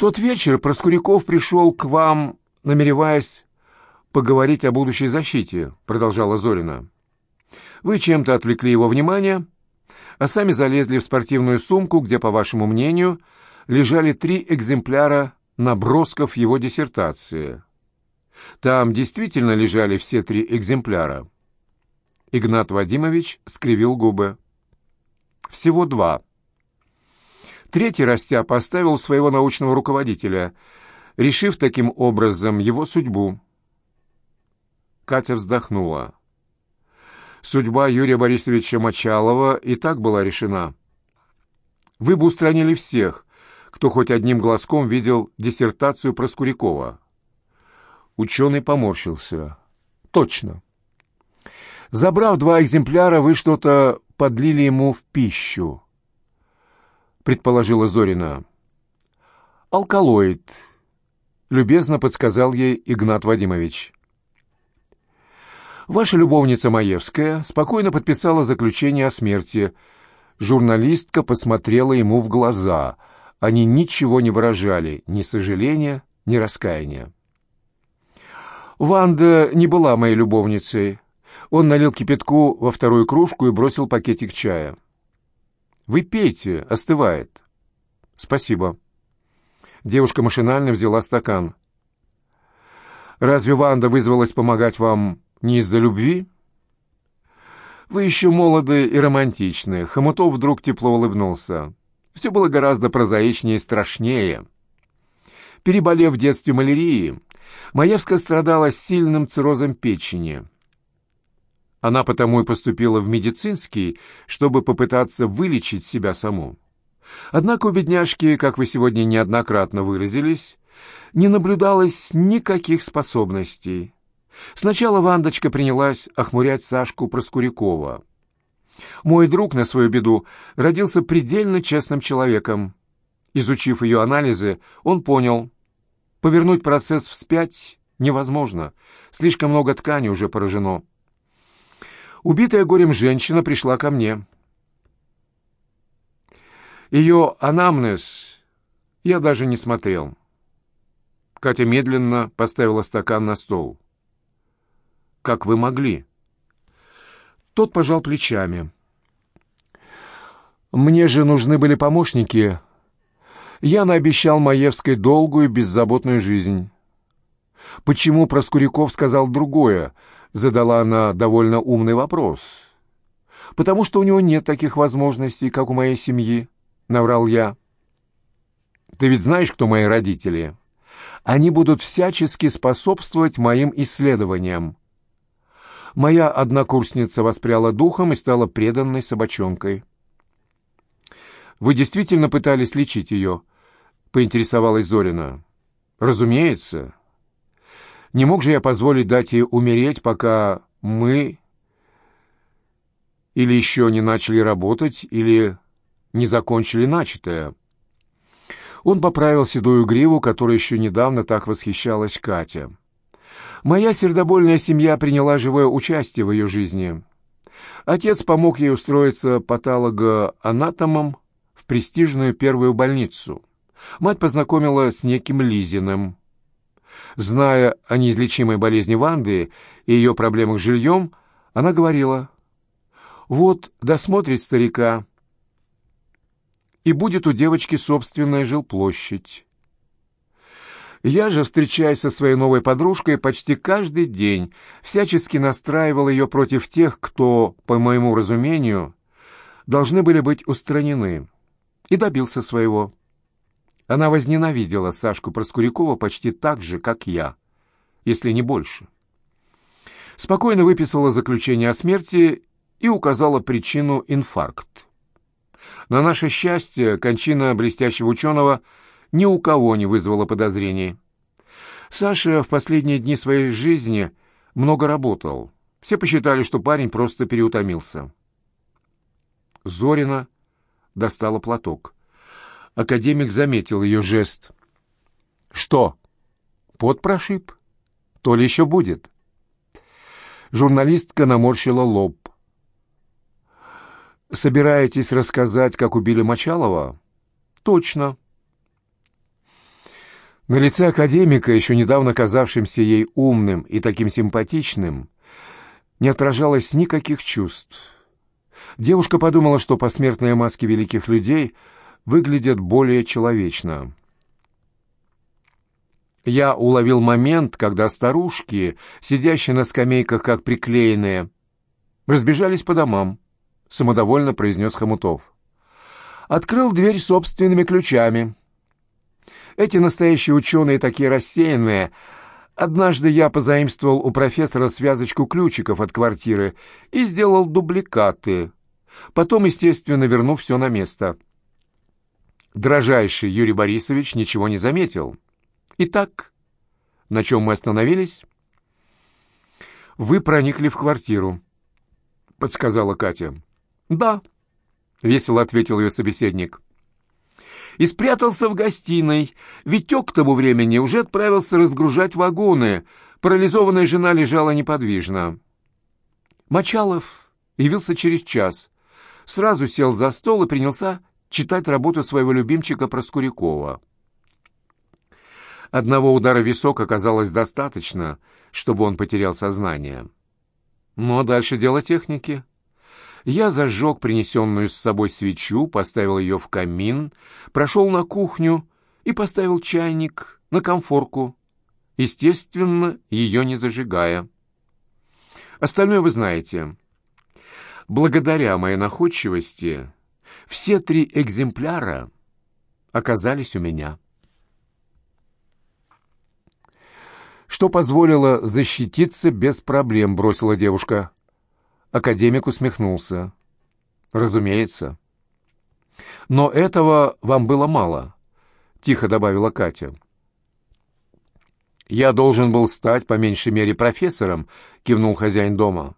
тот вечер Проскуряков пришел к вам, намереваясь поговорить о будущей защите», — продолжала Зорина. «Вы чем-то отвлекли его внимание, а сами залезли в спортивную сумку, где, по вашему мнению, лежали три экземпляра набросков его диссертации. Там действительно лежали все три экземпляра». Игнат Вадимович скривил губы. «Всего два». Третий растяп оставил своего научного руководителя, решив таким образом его судьбу. Катя вздохнула. Судьба Юрия Борисовича Мочалова и так была решена. Вы бы устранили всех, кто хоть одним глазком видел диссертацию про Скурякова. Ученый поморщился. Точно. Забрав два экземпляра, вы что-то подлили ему в пищу предположила Зорина. «Алкалоид», — любезно подсказал ей Игнат Вадимович. «Ваша любовница Маевская спокойно подписала заключение о смерти. Журналистка посмотрела ему в глаза. Они ничего не выражали, ни сожаления, ни раскаяния. Ванда не была моей любовницей. Он налил кипятку во вторую кружку и бросил пакетик чая. Вы пейте, остывает. Спасибо. Девушка машинально взяла стакан. Разве Ванда вызвалась помогать вам не из-за любви? Вы еще молоды и романтичны. Хомутов вдруг тепло улыбнулся. Все было гораздо прозаичнее и страшнее. Переболев в детстве малярией, Маевская страдала сильным циррозом печени – она потому и поступила в медицинский, чтобы попытаться вылечить себя саму. Однако у бедняжки, как вы сегодня неоднократно выразились, не наблюдалось никаких способностей. Сначала Вандочка принялась охмурять Сашку Проскурякова. Мой друг, на свою беду, родился предельно честным человеком. Изучив ее анализы, он понял, повернуть процесс вспять невозможно, слишком много ткани уже поражено. Убитая горем женщина пришла ко мне. Ее анамнез я даже не смотрел. Катя медленно поставила стакан на стол. «Как вы могли?» Тот пожал плечами. «Мне же нужны были помощники. Я наобещал Маевской долгую беззаботную жизнь. Почему Проскуряков сказал другое?» Задала она довольно умный вопрос. «Потому что у него нет таких возможностей, как у моей семьи», — наврал я. «Ты ведь знаешь, кто мои родители? Они будут всячески способствовать моим исследованиям». Моя однокурсница воспряла духом и стала преданной собачонкой. «Вы действительно пытались лечить ее?» — поинтересовалась Зорина. «Разумеется. Не мог же я позволить дать ей умереть, пока мы или еще не начали работать, или не закончили начатое. Он поправил седую гриву, которой еще недавно так восхищалась Катя. Моя сердобольная семья приняла живое участие в ее жизни. Отец помог ей устроиться патологоанатомом в престижную первую больницу. Мать познакомила с неким Лизиным. Зная о неизлечимой болезни Ванды и ее проблемах с жильем, она говорила, «Вот досмотрит старика, и будет у девочки собственная жилплощадь». Я же, встречаясь со своей новой подружкой, почти каждый день всячески настраивал ее против тех, кто, по моему разумению, должны были быть устранены, и добился своего. Она возненавидела Сашку Проскурякова почти так же, как я, если не больше. Спокойно выписала заключение о смерти и указала причину инфаркт. На наше счастье, кончина блестящего ученого ни у кого не вызвала подозрений. Саша в последние дни своей жизни много работал. Все посчитали, что парень просто переутомился. Зорина достала платок. Академик заметил ее жест. «Что? Пот прошиб? То ли еще будет?» Журналистка наморщила лоб. «Собираетесь рассказать, как убили Мочалова?» «Точно». На лице академика, еще недавно казавшимся ей умным и таким симпатичным, не отражалось никаких чувств. Девушка подумала, что посмертные маски великих людей выглядят более человечно. Я уловил момент, когда старушки, сидящие на скамейках как приклеенные, разбежались по домам, самодовольно произнес Хомутов. Открыл дверь собственными ключами. Эти настоящие ученые такие рассеянные. Однажды я позаимствовал у профессора связочку ключиков от квартиры и сделал дубликаты. Потом, естественно, верну все на место. Дрожайший Юрий Борисович ничего не заметил. Итак, на чем мы остановились? Вы проникли в квартиру, подсказала Катя. Да, весело ответил ее собеседник. И спрятался в гостиной. Витек к тому времени уже отправился разгружать вагоны. Парализованная жена лежала неподвижно. Мочалов явился через час. Сразу сел за стол и принялся читать работу своего любимчика Проскурякова. Одного удара в висок оказалось достаточно, чтобы он потерял сознание. Ну а дальше дело техники. Я зажег принесенную с собой свечу, поставил ее в камин, прошел на кухню и поставил чайник на комфорку, естественно, ее не зажигая. Остальное вы знаете. Благодаря моей находчивости все три экземпляра оказались у меня. что позволило защититься без проблем, бросила девушка. Академик усмехнулся. Разумеется. Но этого вам было мало, тихо добавила Катя. Я должен был стать, по меньшей мере, профессором, кивнул хозяин дома.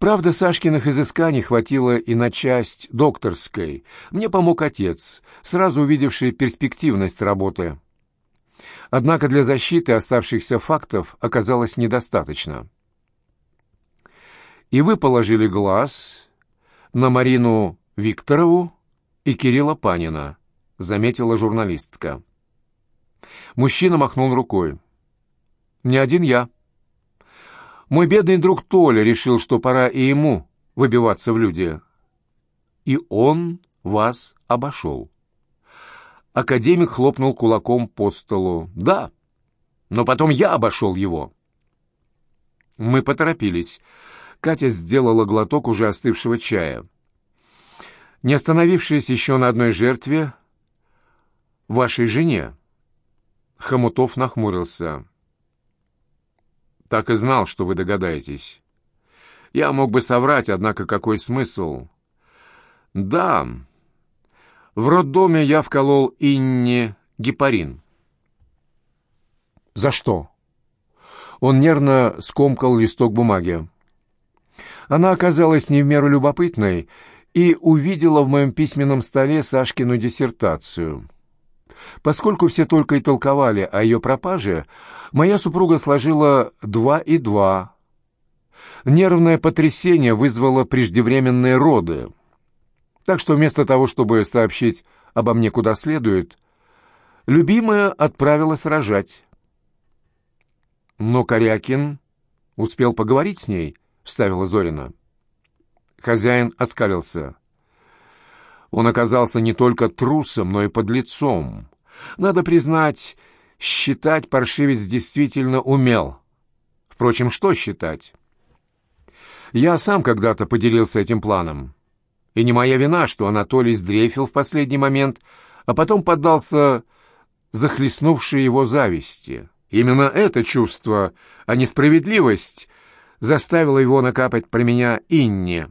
Правда, Сашкиных изысканий хватило и на часть докторской. Мне помог отец, сразу увидевший перспективность работы. Однако для защиты оставшихся фактов оказалось недостаточно. И вы положили глаз на Марину Викторову и Кирилла Панина, заметила журналистка. Мужчина махнул рукой. «Не один я. Мой бедный друг Толя решил, что пора и ему выбиваться в люди. И он вас обошел». Академик хлопнул кулаком по столу. «Да, но потом я обошел его». Мы поторопились. Катя сделала глоток уже остывшего чая. Не остановившись еще на одной жертве, вашей жене, Хомутов нахмурился. «Так и знал, что вы догадаетесь. Я мог бы соврать, однако какой смысл?» «Да, в роддоме я вколол Инне гепарин. За что? Он нервно скомкал листок бумаги. Она оказалась не в меру любопытной и увидела в моем письменном столе Сашкину диссертацию. Поскольку все только и толковали о ее пропаже, моя супруга сложила два и два. Нервное потрясение вызвало преждевременные роды. Так что вместо того, чтобы сообщить обо мне куда следует, любимая отправилась рожать. Но Корякин успел поговорить с ней, вставила Зорина. Хозяин оскалился. Он оказался не только трусом, но и подлецом. Надо признать, считать паршивец действительно умел. Впрочем, что считать? Я сам когда-то поделился этим планом. И не моя вина, что Анатолий сдрефил в последний момент, а потом поддался захлестнувшей его зависти. Именно это чувство, а не справедливость, заставило его накапать про меня Инне.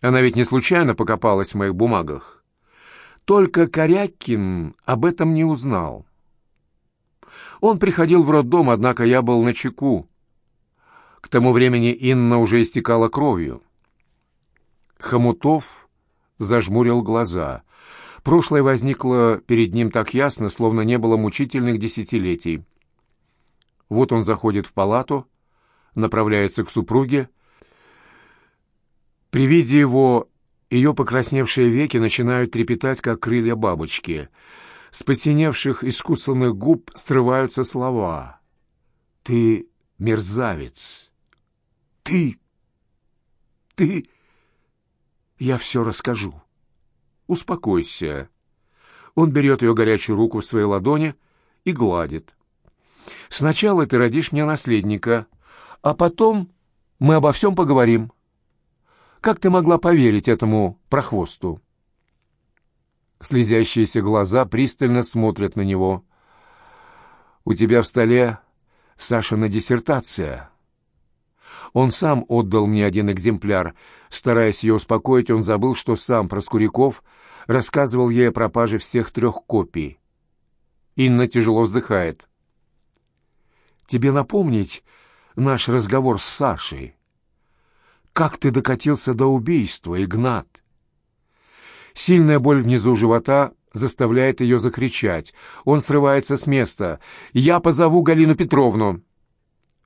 Она ведь не случайно покопалась в моих бумагах. Только Корякин об этом не узнал. Он приходил в роддом, однако я был на чеку. К тому времени Инна уже истекала кровью. Хомутов зажмурил глаза. Прошлое возникло перед ним так ясно, словно не было мучительных десятилетий. Вот он заходит в палату, направляется к супруге. При виде его ее покрасневшие веки начинают трепетать, как крылья бабочки. С посиневших искусанных губ срываются слова. «Ты мерзавец! Ты! Ты!» «Я все расскажу. Успокойся». Он берет ее горячую руку в свои ладони и гладит. «Сначала ты родишь мне наследника, а потом мы обо всем поговорим. Как ты могла поверить этому прохвосту?» Слезящиеся глаза пристально смотрят на него. «У тебя в столе Сашина диссертация». Он сам отдал мне один экземпляр. Стараясь ее успокоить, он забыл, что сам Проскуряков рассказывал ей о пропаже всех трех копий. Инна тяжело вздыхает. «Тебе напомнить наш разговор с Сашей? Как ты докатился до убийства, Игнат?» Сильная боль внизу живота заставляет ее закричать. Он срывается с места. «Я позову Галину Петровну!»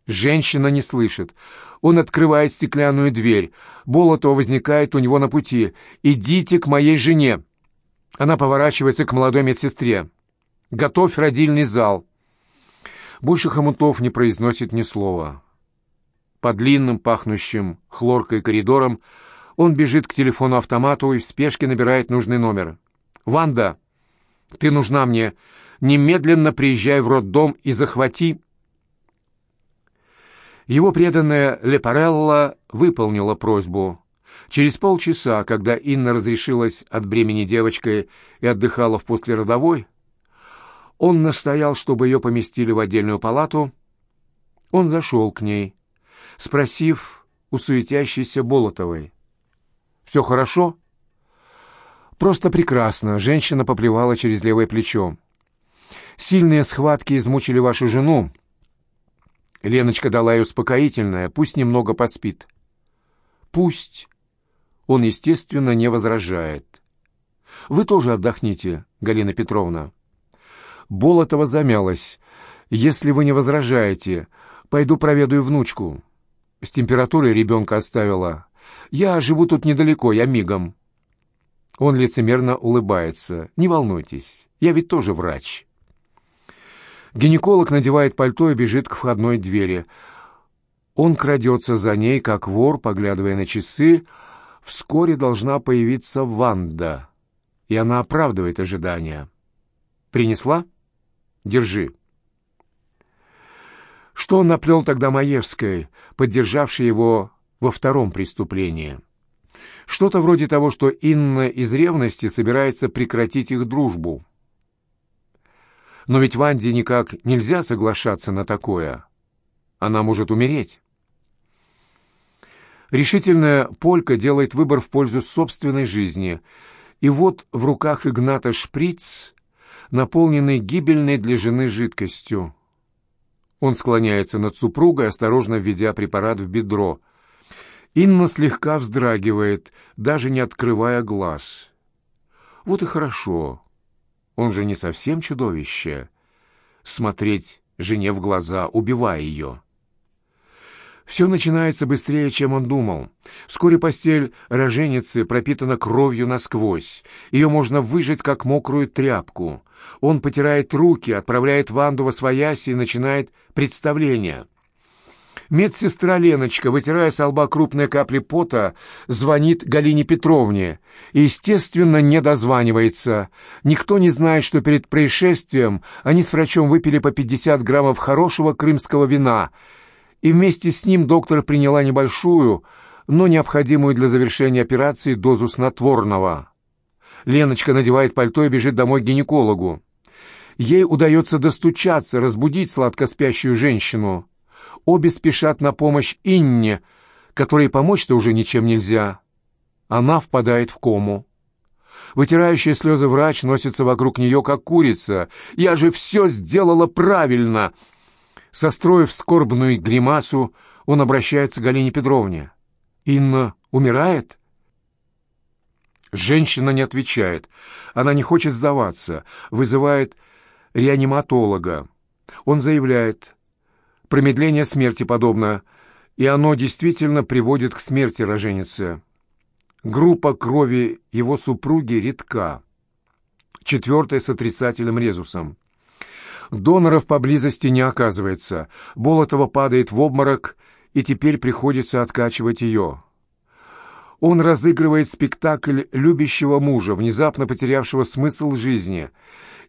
Женщина не слышит. Он открывает стеклянную дверь. Болотова возникает у него на пути. «Идите к моей жене!» Она поворачивается к молодой медсестре. «Готовь родильный зал!» Больше Хомутов не произносит ни слова. По длинным, пахнущим хлоркой коридорам он бежит к телефону-автомату и в спешке набирает нужный номер. «Ванда, ты нужна мне. Немедленно приезжай в роддом и захвати...» Его преданная Лепарелла выполнила просьбу. Через полчаса, когда Инна разрешилась от бремени девочкой и отдыхала в послеродовой, он настоял, чтобы ее поместили в отдельную палату. Он зашел к ней, спросив у суетящейся Болотовой. Все хорошо?» «Просто прекрасно», — женщина поплевала через левое плечо. «Сильные схватки измучили вашу жену. Леночка дала ей успокоительное, пусть немного поспит». «Пусть». Он, естественно, не возражает. «Вы тоже отдохните, Галина Петровна». Болотова замялась. «Если вы не возражаете, пойду проведаю внучку». С температурой ребенка оставила. Я живу тут недалеко, я мигом». Он лицемерно улыбается. «Не волнуйтесь, я ведь тоже врач». Гинеколог надевает пальто и бежит к входной двери. Он крадется за ней, как вор, поглядывая на часы. Вскоре должна появиться Ванда, и она оправдывает ожидания. «Принесла? Держи». Что наплел тогда Маевской, поддержавшей его во втором преступлении. Что-то вроде того, что Инна из ревности собирается прекратить их дружбу. Но ведь Ванде никак нельзя соглашаться на такое. Она может умереть. Решительная Полька делает выбор в пользу собственной жизни. И вот в руках Игната шприц, наполненный гибельной для жены жидкостью. Он склоняется над супругой, осторожно введя препарат в бедро – Инна слегка вздрагивает, даже не открывая глаз. Вот и хорошо. Он же не совсем чудовище. Смотреть жене в глаза, убивая ее. Все начинается быстрее, чем он думал. Вскоре постель роженицы пропитана кровью насквозь. Ее можно выжать, как мокрую тряпку. Он потирает руки, отправляет Ванду во свояси и начинает представление. Медсестра Леночка, вытирая с лба крупные капли пота, звонит Галине Петровне и, естественно, не дозванивается. Никто не знает, что перед происшествием они с врачом выпили по 50 граммов хорошего крымского вина, и вместе с ним доктор приняла небольшую, но необходимую для завершения операции дозу снотворного. Леночка надевает пальто и бежит домой к гинекологу. Ей удается достучаться, разбудить сладко спящую женщину. Обе спешат на помощь Инне, которой помочь-то уже ничем нельзя. Она впадает в кому. Вытирающая слезы врач носится вокруг нее, как курица. «Я же все сделала правильно!» Состроив скорбную гримасу, он обращается к Галине Петровне. «Инна умирает?» Женщина не отвечает. Она не хочет сдаваться. Вызывает реаниматолога. Он заявляет, Промедление смерти подобно, и оно действительно приводит к смерти роженицы. Группа крови его супруги редка. четвертая с отрицательным резусом. Доноров поблизости не оказывается. Болотова падает в обморок, и теперь приходится откачивать ее. Он разыгрывает спектакль любящего мужа, внезапно потерявшего смысл жизни,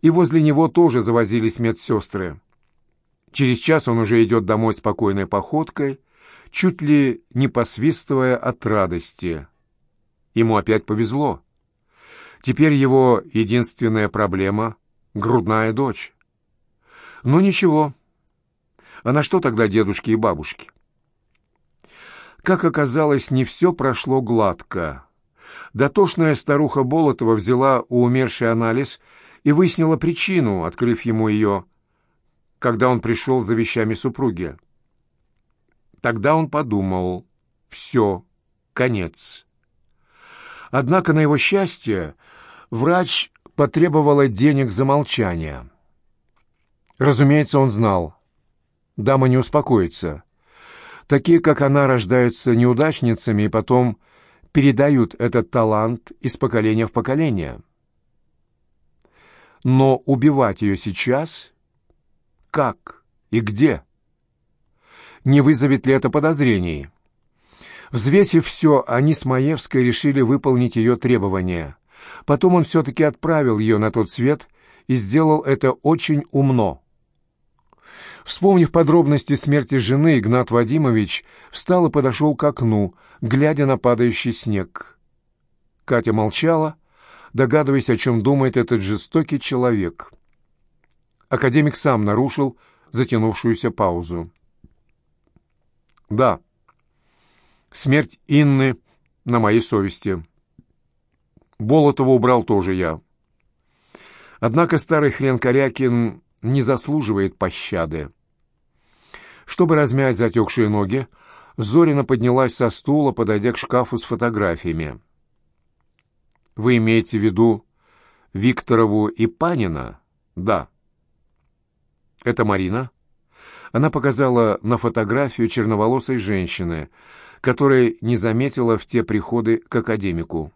и возле него тоже завозились медсестры. Через час он уже идет домой спокойной походкой, чуть ли не посвистывая от радости. Ему опять повезло. Теперь его единственная проблема — грудная дочь. Ну ничего. А на что тогда дедушки и бабушки? Как оказалось, не все прошло гладко. Дотошная старуха Болотова взяла у умершей анализ и выяснила причину, открыв ему ее, когда он пришел за вещами супруги. Тогда он подумал, все, конец. Однако, на его счастье, врач потребовала денег за молчание. Разумеется, он знал. Дама не успокоится. Такие, как она, рождаются неудачницами и потом передают этот талант из поколения в поколение. Но убивать ее сейчас? Как и где? Не вызовет ли это подозрений? Взвесив все, они с Маевской решили выполнить ее требования. Потом он все-таки отправил ее на тот свет и сделал это очень умно. Вспомнив подробности смерти жены, Игнат Вадимович встал и подошел к окну, глядя на падающий снег. Катя молчала, догадываясь, о чем думает этот жестокий человек. Академик сам нарушил затянувшуюся паузу. «Да, смерть Инны на моей совести. Болотова убрал тоже я. Однако старый хрен Корякин не заслуживает пощады. Чтобы размять затекшие ноги, Зорина поднялась со стула, подойдя к шкафу с фотографиями. «Вы имеете в виду Викторову и Панина?» «Да». «Это Марина?» Она показала на фотографию черноволосой женщины, которая не заметила в те приходы к академику.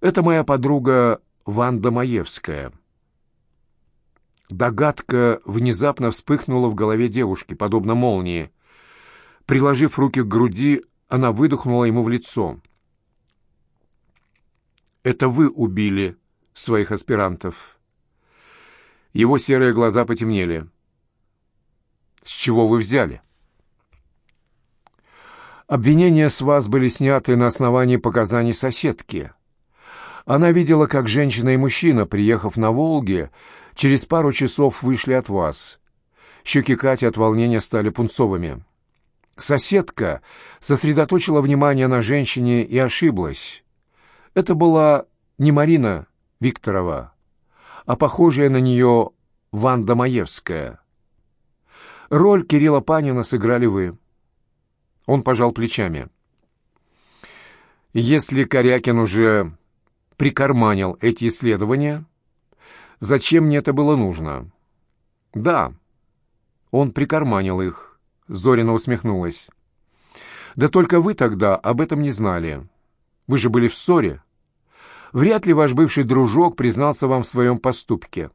«Это моя подруга Ванда Маевская». Догадка внезапно вспыхнула в голове девушки, подобно молнии. Приложив руки к груди, она выдохнула ему в лицо. «Это вы убили своих аспирантов». Его серые глаза потемнели. «С чего вы взяли?» Обвинения с вас были сняты на основании показаний соседки. Она видела, как женщина и мужчина, приехав на Волге, через пару часов вышли от вас. Щеки Кати от волнения стали пунцовыми. Соседка сосредоточила внимание на женщине и ошиблась. Это была не Марина Викторова, а похожая на нее Ванда Маевская. Роль Кирилла Панина сыграли вы. Он пожал плечами. Если Корякин уже прикарманил эти исследования, зачем мне это было нужно? Да, он прикарманил их, Зорина усмехнулась. Да только вы тогда об этом не знали. Вы же были в ссоре. Вряд ли ваш бывший дружок признался вам в своем поступке.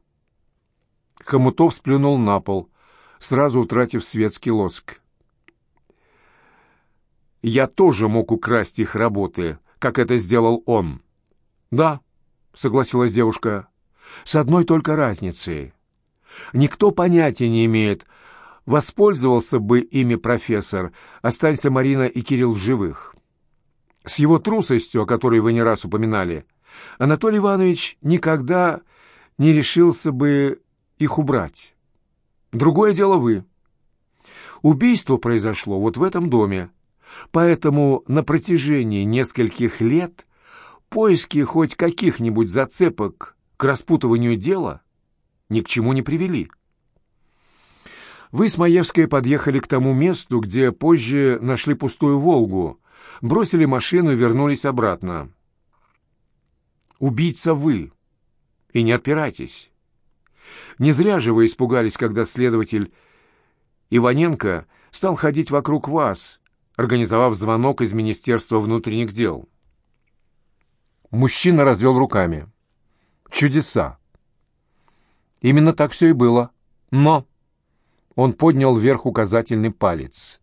Хомутов сплюнул на пол, сразу утратив светский лоск. «Я тоже мог украсть их работы, как это сделал он». «Да», — согласилась девушка, — «с одной только разницей. Никто понятия не имеет, воспользовался бы ими профессор, останься Марина и Кирилл в живых. С его трусостью, о которой вы не раз упоминали, Анатолий Иванович никогда не решился бы их убрать. Другое дело вы. Убийство произошло вот в этом доме, поэтому на протяжении нескольких лет поиски хоть каких-нибудь зацепок к распутыванию дела ни к чему не привели. Вы с Маевской подъехали к тому месту, где позже нашли пустую «Волгу», бросили машину и вернулись обратно. Убийца вы, и не отпирайтесь. Не зря же вы испугались, когда следователь Иваненко стал ходить вокруг вас, организовав звонок из Министерства внутренних дел. Мужчина развел руками. Чудеса. Именно так все и было. Но... Он поднял вверх указательный палец.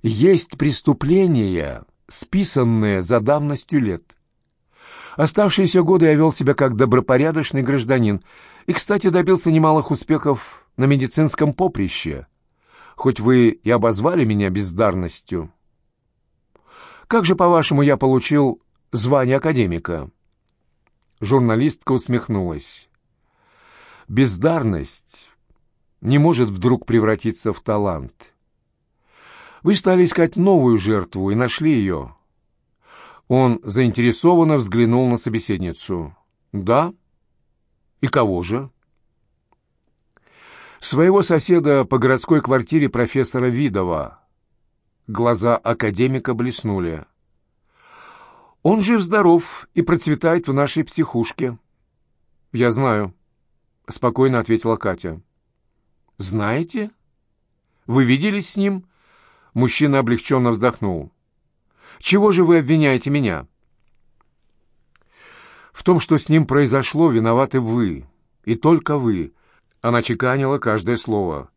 Есть преступления, списанные за давностью лет. Оставшиеся годы я вел себя как добропорядочный гражданин и, кстати, добился немалых успехов на медицинском поприще, хоть вы и обозвали меня бездарностью. Как же, по-вашему, я получил звание академика?» Журналистка усмехнулась. «Бездарность не может вдруг превратиться в талант. Вы стали искать новую жертву и нашли ее». Он заинтересованно взглянул на собеседницу. «Да? И кого же?» «Своего соседа по городской квартире профессора Видова». Глаза академика блеснули. Он жив-здоров и процветает в нашей психушке». «Я знаю», — спокойно ответила Катя. «Знаете? Вы виделись с ним?» Мужчина облегченно вздохнул. «Чего же вы обвиняете меня?» «В том, что с ним произошло, виноваты вы. И только вы». Она чеканила каждое слово.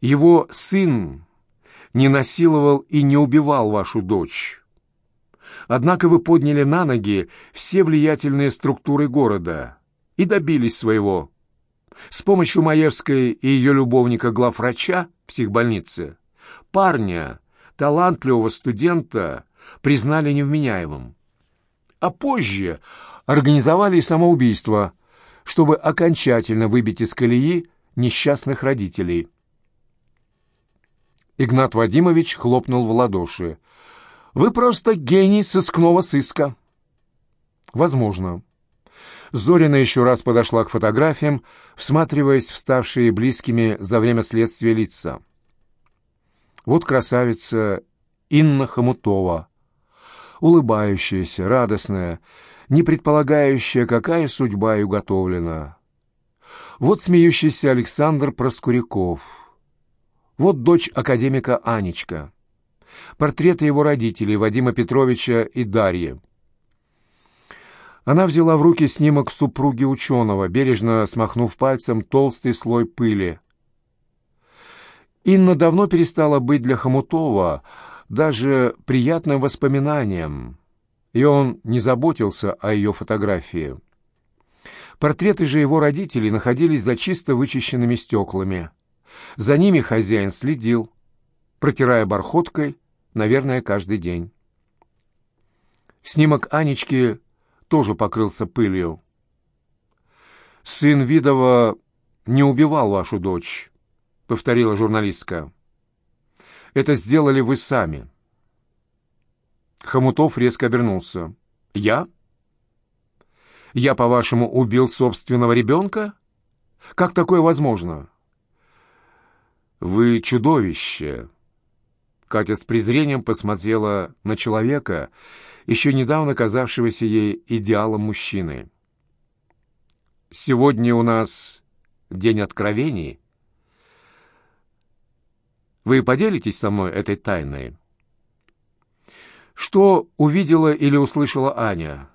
«Его сын не насиловал и не убивал вашу дочь. Однако вы подняли на ноги все влиятельные структуры города и добились своего. С помощью Маевской и ее любовника главврача психбольницы парня, талантливого студента, признали невменяемым. А позже организовали самоубийство, чтобы окончательно выбить из колеи несчастных родителей. Игнат Вадимович хлопнул в ладоши. Вы просто гений сыскного сыска. Возможно. Зорина еще раз подошла к фотографиям, всматриваясь в ставшие близкими за время следствия лица. Вот красавица Инна Хомутова, улыбающаяся, радостная, не предполагающая, какая судьба и уготовлена. Вот смеющийся Александр Проскуряков. Вот дочь академика Анечка портреты его родителей, Вадима Петровича и Дарьи. Она взяла в руки снимок супруги ученого, бережно смахнув пальцем толстый слой пыли. Инна давно перестала быть для Хомутова даже приятным воспоминанием, и он не заботился о ее фотографии. Портреты же его родителей находились за чисто вычищенными стеклами. За ними хозяин следил, протирая бархоткой наверное, каждый день. Снимок Анечки тоже покрылся пылью. «Сын Видова не убивал вашу дочь», — повторила журналистка. «Это сделали вы сами». Хомутов резко обернулся. «Я? Я, по-вашему, убил собственного ребенка? Как такое возможно?» «Вы чудовище», Катя с презрением посмотрела на человека, еще недавно казавшегося ей идеалом мужчины. «Сегодня у нас день откровений. Вы поделитесь со мной этой тайной?» «Что увидела или услышала Аня?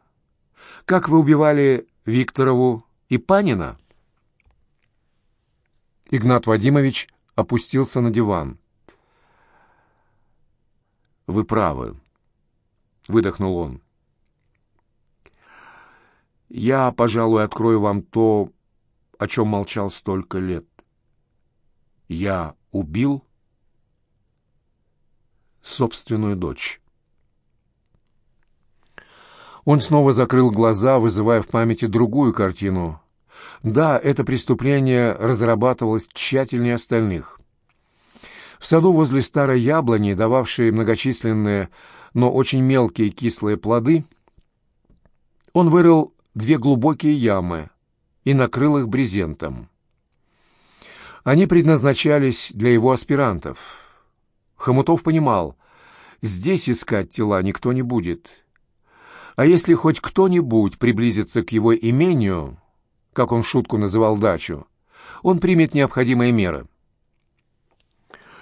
Как вы убивали Викторову и Панина?» Игнат Вадимович опустился на диван. «Вы правы», — выдохнул он. «Я, пожалуй, открою вам то, о чем молчал столько лет. Я убил собственную дочь». Он снова закрыл глаза, вызывая в памяти другую картину. Да, это преступление разрабатывалось тщательнее остальных. В саду возле старой яблони, дававшей многочисленные, но очень мелкие кислые плоды, он вырыл две глубокие ямы и накрыл их брезентом. Они предназначались для его аспирантов. Хомутов понимал, здесь искать тела никто не будет. А если хоть кто-нибудь приблизится к его имению, как он шутку называл дачу, он примет необходимые меры.